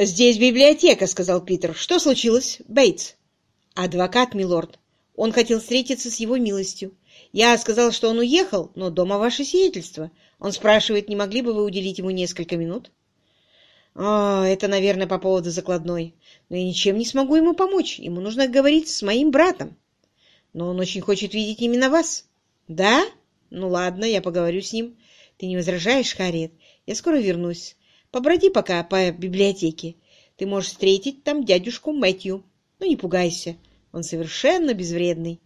«Здесь библиотека», — сказал Питер. «Что случилось, Бейтс?» «Адвокат, милорд. Он хотел встретиться с его милостью. Я сказал, что он уехал, но дома ваше сиятельство. Он спрашивает, не могли бы вы уделить ему несколько минут?» «О, это, наверное, по поводу закладной. Но я ничем не смогу ему помочь. Ему нужно говорить с моим братом. Но он очень хочет видеть именно вас». «Да? Ну ладно, я поговорю с ним. Ты не возражаешь, Харриет? Я скоро вернусь. Поброди пока по библиотеке. Ты можешь встретить там дядюшку Мэтью. Ну, не пугайся. Он совершенно безвредный,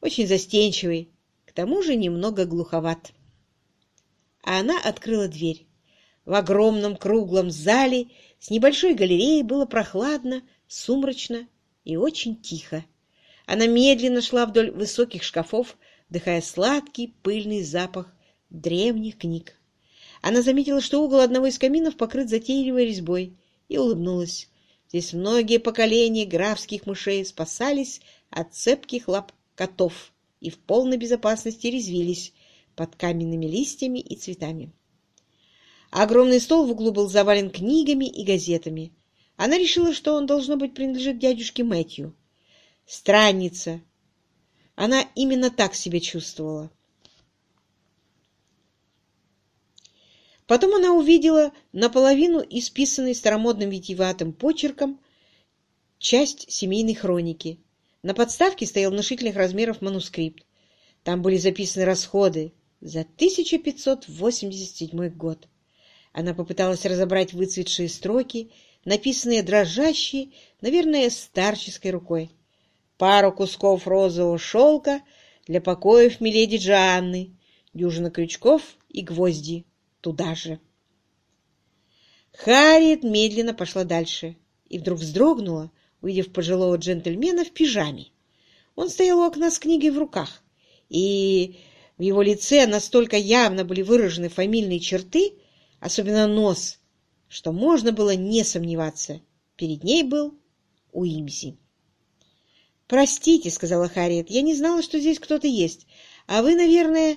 очень застенчивый, к тому же немного глуховат». А она открыла дверь. В огромном круглом зале с небольшой галереей было прохладно, сумрачно и очень тихо. Она медленно шла вдоль высоких шкафов, вдыхая сладкий пыльный запах древних книг. Она заметила, что угол одного из каминов покрыт затейливой резьбой, и улыбнулась. Здесь многие поколения графских мышей спасались от цепких лап котов и в полной безопасности резвились под каменными листьями и цветами. Огромный стол в углу был завален книгами и газетами. Она решила, что он, должно быть, принадлежит дядюшке Мэтью. Странница. Она именно так себя чувствовала. Потом она увидела наполовину исписанный старомодным витиеватым почерком часть семейной хроники. На подставке стоял внушительных размеров манускрипт. Там были записаны расходы за 1587 год. Она попыталась разобрать выцветшие строки, написанные дрожащей, наверное, старческой рукой. Пару кусков розового шелка для покоев миледи Джанны, дюжина крючков и гвозди туда же. Харриет медленно пошла дальше и вдруг вздрогнула, увидев пожилого джентльмена в пижаме. Он стоял у окна с книгой в руках, и в его лице настолько явно были выражены фамильные черты, особенно нос, что можно было не сомневаться. Перед ней был Уимзи. «Простите», — сказала Харриет, — «я не знала, что здесь кто-то есть. А вы, наверное...»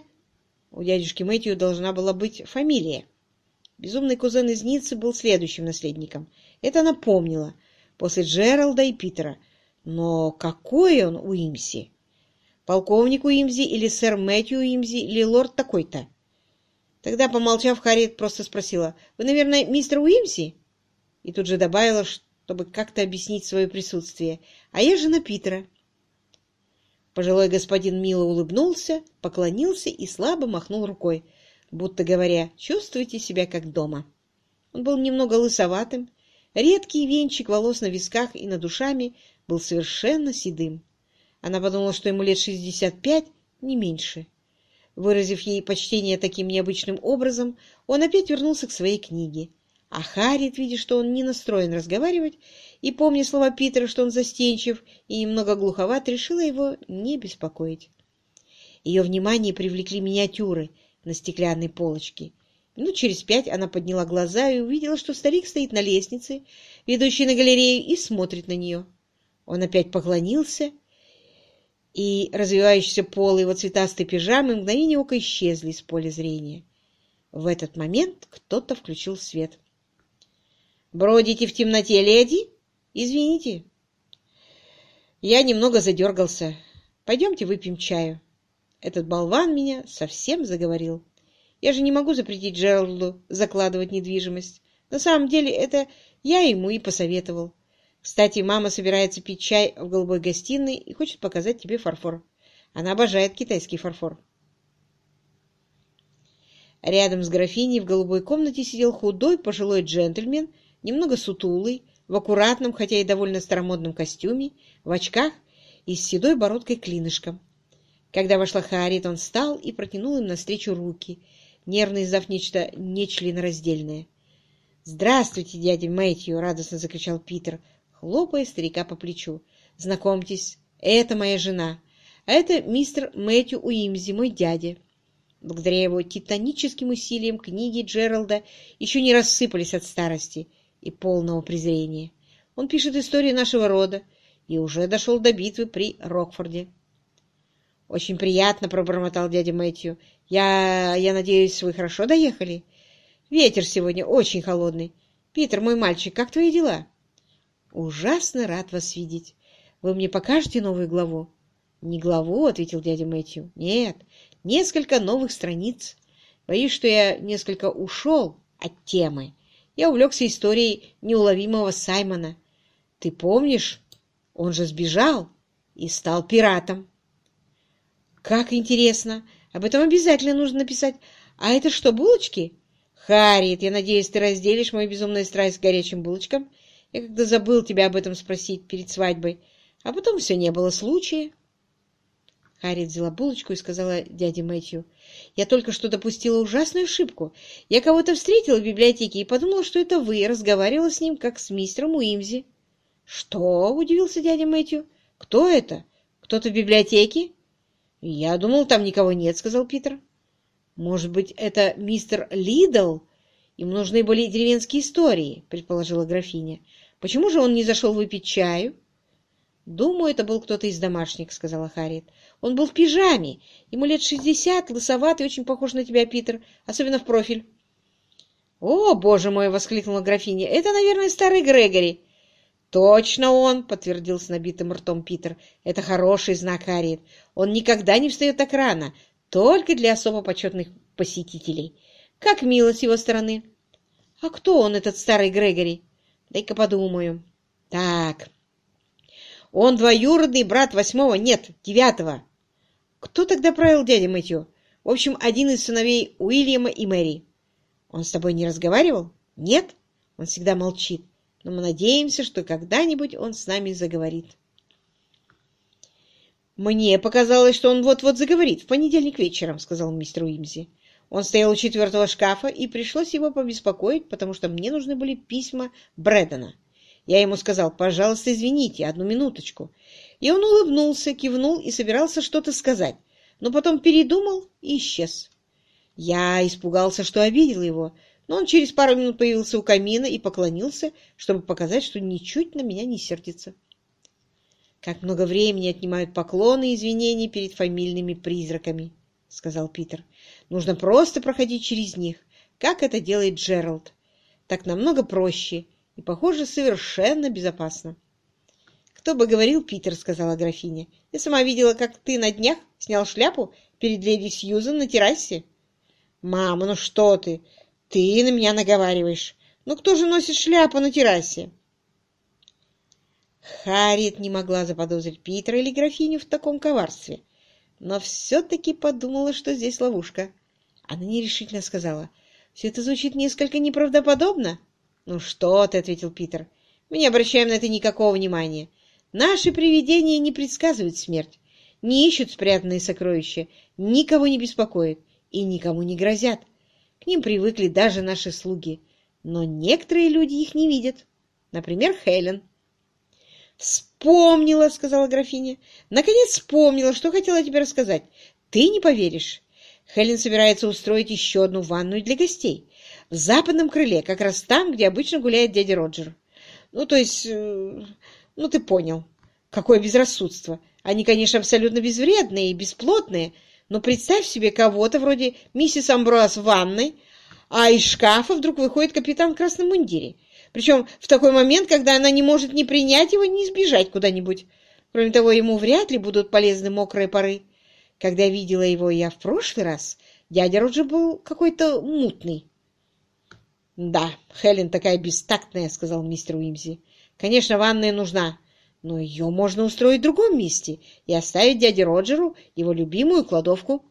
У дядюшки Мэтью должна была быть фамилия. Безумный кузен из Ниццы был следующим наследником. Это она помнила, после Джералда и Питера. Но какой он Уимзи? Полковник Уимзи или сэр Мэтью Уимзи или лорд такой-то? Тогда, помолчав, Харриет просто спросила, «Вы, наверное, мистер Уимси?» И тут же добавила, чтобы как-то объяснить свое присутствие, «А я жена Питера». Пожилой господин мило улыбнулся, поклонился и слабо махнул рукой, будто говоря, «Чувствуйте себя как дома». Он был немного лысоватым, редкий венчик волос на висках и над душами был совершенно седым. Она подумала, что ему лет шестьдесят пять, не меньше. Выразив ей почтение таким необычным образом, он опять вернулся к своей книге. А Харриет, видя, что он не настроен разговаривать, и помня слова Питера, что он застенчив и немного глуховат, решила его не беспокоить. Ее внимание привлекли миниатюры на стеклянной полочке. Минут через пять она подняла глаза и увидела, что старик стоит на лестнице, ведущей на галерею, и смотрит на нее. Он опять поклонился и развивающийся пол его цветастой пижамы мгновение ока исчезли из поля зрения. В этот момент кто-то включил свет. «Бродите в темноте, леди? Извините». Я немного задергался. «Пойдемте выпьем чаю». Этот болван меня совсем заговорил. Я же не могу запретить Джералду закладывать недвижимость. На самом деле это я ему и посоветовал. Кстати, мама собирается пить чай в голубой гостиной и хочет показать тебе фарфор. Она обожает китайский фарфор. Рядом с графиней в голубой комнате сидел худой пожилой джентльмен, немного сутулый, в аккуратном, хотя и довольно старомодном костюме, в очках и с седой бородкой клинышком. Когда вошла Харриет, он встал и протянул им навстречу руки, нервно издав нечто нечленораздельное. «Здравствуйте, дядя Мэтью!» — радостно закричал Питер, хлопая старика по плечу. «Знакомьтесь, это моя жена, а это мистер Мэтью Уимзи, мой дядя». Благодаря его титаническим усилиям книги Джералда еще не рассыпались от старости и полного презрения. Он пишет историю нашего рода и уже дошел до битвы при Рокфорде. «Очень приятно», — пробормотал дядя Мэтью. «Я... я надеюсь, вы хорошо доехали? Ветер сегодня очень холодный. «Питер, мой мальчик, как твои дела?» «Ужасно рад вас видеть. Вы мне покажете новую главу?» «Не главу», — ответил дядя Мэтью. «Нет, несколько новых страниц. Боюсь, что я несколько ушел от темы. Я увлекся историей неуловимого Саймона. Ты помнишь, он же сбежал и стал пиратом». «Как интересно! Об этом обязательно нужно написать. А это что, булочки?» «Харриет, я надеюсь, ты разделишь мою безумную страсть к горячим булочкам?» Я когда забыл тебя об этом спросить перед свадьбой, а потом все не было случая. Харриет взяла булочку и сказала дяде Мэтью, «Я только что допустила ужасную ошибку. Я кого-то встретила в библиотеке и подумала, что это вы, разговаривала с ним, как с мистером Уимзи». «Что?» — удивился дядя Мэтью. «Кто это? Кто-то в библиотеке?» «Я думал, там никого нет», — сказал Питер. «Может быть, это мистер Лидл?» Им нужны были деревенские истории, предположила графиня. Почему же он не зашел выпить чаю? Думаю, это был кто-то из домашних, сказала Харриет. Он был в пижаме. Ему лет шестьдесят, лысоватый, очень похож на тебя, Питер, особенно в профиль. «О, боже мой!» — воскликнула графиня. «Это, наверное, старый Грегори». «Точно он!» — подтвердил с набитым ртом Питер. «Это хороший знак, Харриет. Он никогда не встает так рано, только для особо почетных посетителей. Как мило с его стороны. А кто он, этот старый Грегори? Дай-ка подумаю. Так. Он двоюродный брат восьмого, нет, девятого. Кто тогда правил дядя Мэтью? В общем, один из сыновей Уильяма и Мэри. Он с тобой не разговаривал? Нет? Он всегда молчит. Но мы надеемся, что когда-нибудь он с нами заговорит. «Мне показалось, что он вот-вот заговорит в понедельник вечером», — сказал мистер Уимзи. Он стоял у четвертого шкафа, и пришлось его побеспокоить, потому что мне нужны были письма Брэдена. Я ему сказал, пожалуйста, извините, одну минуточку. И он улыбнулся, кивнул и собирался что-то сказать, но потом передумал и исчез. Я испугался, что обидел его, но он через пару минут появился у камина и поклонился, чтобы показать, что ничуть на меня не сердится. «Как много времени отнимают поклоны и извинения перед фамильными призраками», — сказал Питер. Нужно просто проходить через них, как это делает Джеральд. Так намного проще и, похоже, совершенно безопасно. «Кто бы говорил, Питер», — сказала графиня. «Я сама видела, как ты на днях снял шляпу перед леди Сьюзен на террасе». «Мама, ну что ты? Ты на меня наговариваешь. Ну кто же носит шляпу на террасе?» Харриет не могла заподозрить Питера или графиню в таком коварстве, но все-таки подумала, что здесь ловушка. Она нерешительно сказала, «Все это звучит несколько неправдоподобно». «Ну что ты», — ответил Питер, — «мы не обращаем на это никакого внимания. Наши привидения не предсказывают смерть, не ищут спрятанные сокровища, никого не беспокоят и никому не грозят. К ним привыкли даже наши слуги, но некоторые люди их не видят. Например, Хелен». «Вспомнила», — сказала графиня. «Наконец вспомнила, что хотела тебе рассказать. Ты не поверишь. Хелен собирается устроить еще одну ванную для гостей. В западном крыле, как раз там, где обычно гуляет дядя Роджер. Ну, то есть, э, ну, ты понял. Какое безрассудство. Они, конечно, абсолютно безвредные и бесплотные, но представь себе кого-то вроде миссис Амброаз в ванной, а из шкафа вдруг выходит капитан в красном мундире. Причем в такой момент, когда она не может ни принять его, ни сбежать куда-нибудь. Кроме того, ему вряд ли будут полезны мокрые поры. Когда видела его я в прошлый раз, дядя Роджер был какой-то мутный. — Да, Хелен такая бестактная, — сказал мистер Уимзи. — Конечно, ванная нужна, но ее можно устроить в другом месте и оставить дяде Роджеру его любимую кладовку.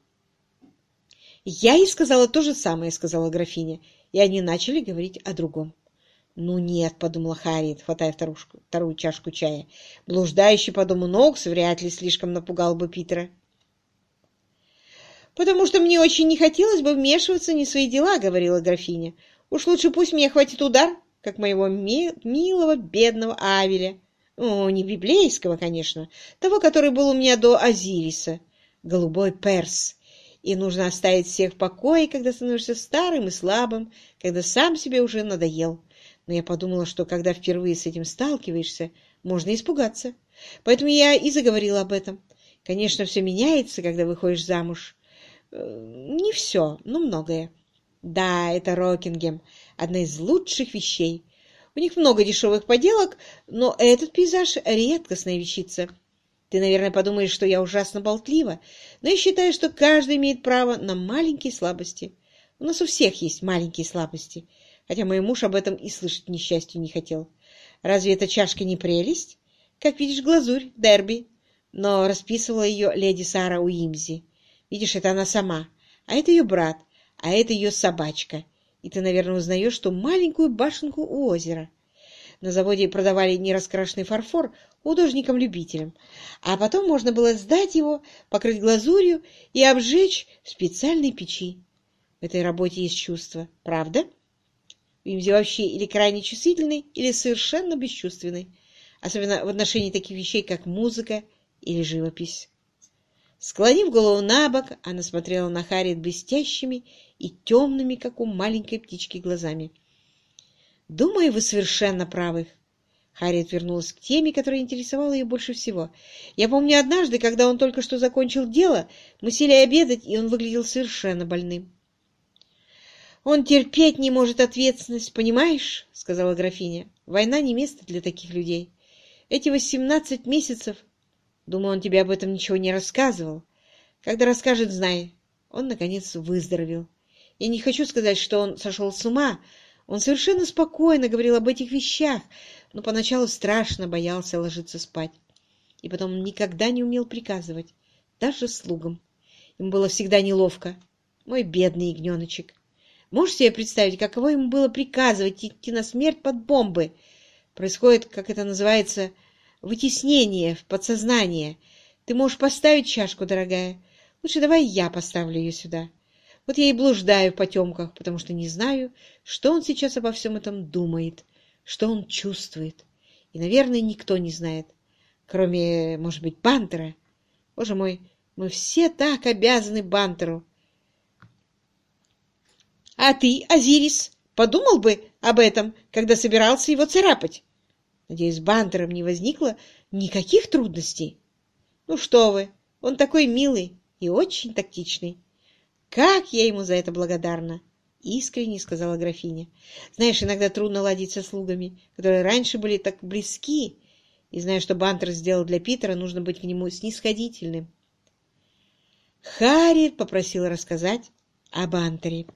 — Я ей сказала то же самое, — сказала графиня, и они начали говорить о другом. «Ну нет», — подумала Харриет, хватая вторую, вторую чашку чая. «Блуждающий по дому Нокс вряд ли слишком напугал бы Питера» потому что мне очень не хотелось бы вмешиваться не в свои дела, — говорила графиня. Уж лучше пусть мне хватит удар, как моего ми милого бедного Авеля. О, не библейского, конечно, того, который был у меня до Азириса, голубой перс. И нужно оставить всех в покое, когда становишься старым и слабым, когда сам себе уже надоел. Но я подумала, что когда впервые с этим сталкиваешься, можно испугаться. Поэтому я и заговорила об этом. Конечно, все меняется, когда выходишь замуж. Не все, но многое. Да, это Рокингем, одна из лучших вещей. У них много дешевых поделок, но этот пейзаж — редкостная вещица. Ты, наверное, подумаешь, что я ужасно болтлива, но я считаю, что каждый имеет право на маленькие слабости. У нас у всех есть маленькие слабости, хотя мой муж об этом и слышать, несчастью, не хотел. Разве эта чашка не прелесть? Как видишь, глазурь, дерби. Но расписывала ее леди Сара Уимзи. Видишь, это она сама, а это ее брат, а это ее собачка. И ты, наверное, узнаешь ту маленькую башенку у озера. На заводе продавали нераскрашенный фарфор художникам-любителям, а потом можно было сдать его, покрыть глазурью и обжечь в специальной печи. В этой работе есть чувство, правда? Уимзи вообще или крайне чувствительный, или совершенно бесчувственный, особенно в отношении таких вещей, как музыка или живопись. Склонив голову на бок, она смотрела на Харриет блестящими и темными, как у маленькой птички, глазами. «Думаю, вы совершенно правы». Харриет вернулась к теме, которая интересовала ее больше всего. «Я помню однажды, когда он только что закончил дело, мы сели обедать, и он выглядел совершенно больным. «Он терпеть не может ответственность, понимаешь?» — сказала графиня. «Война не место для таких людей. Эти восемнадцать месяцев Думаю, он тебе об этом ничего не рассказывал. Когда расскажет, знай. Он, наконец, выздоровел. Я не хочу сказать, что он сошел с ума. Он совершенно спокойно говорил об этих вещах, но поначалу страшно боялся ложиться спать. И потом он никогда не умел приказывать, даже слугам. Ему было всегда неловко. Мой бедный ягненочек. Можешь себе представить, каково ему было приказывать идти на смерть под бомбы? Происходит, как это называется, вытеснение в подсознание. Ты можешь поставить чашку, дорогая? Лучше давай я поставлю ее сюда. Вот я и блуждаю в потемках, потому что не знаю, что он сейчас обо всем этом думает, что он чувствует. И, наверное, никто не знает, кроме, может быть, Бантера. Боже мой, мы все так обязаны Бантеру. А ты, Азирис, подумал бы об этом, когда собирался его царапать? Надеюсь, с Бантером не возникло никаких трудностей. Ну что вы, он такой милый и очень тактичный. Как я ему за это благодарна! Искренне сказала графиня. Знаешь, иногда трудно ладить со слугами, которые раньше были так близки, и зная, что Бантер сделал для Питера, нужно быть к нему снисходительным. Харриет попросила рассказать о Бантере.